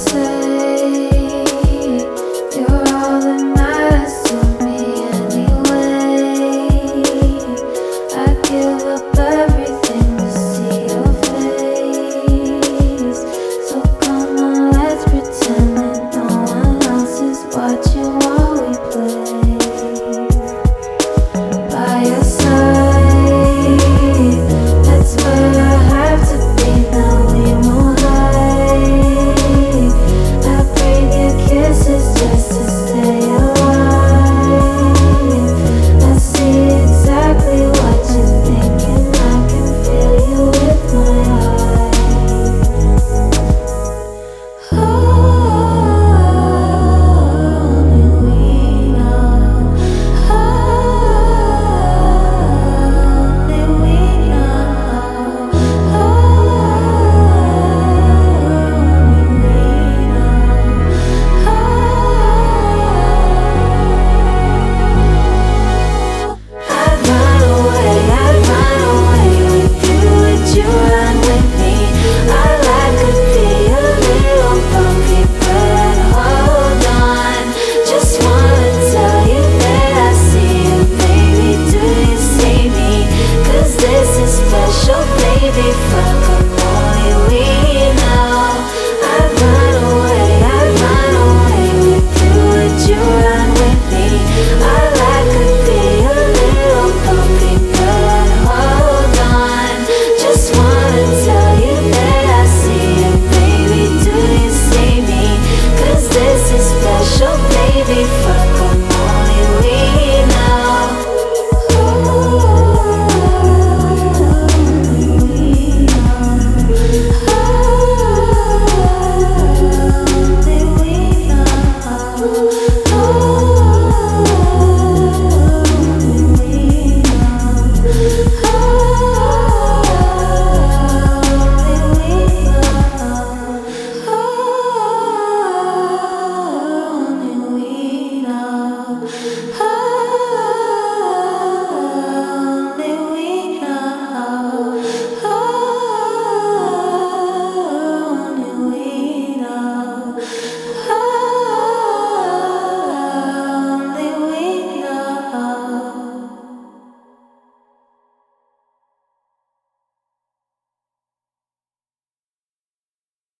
say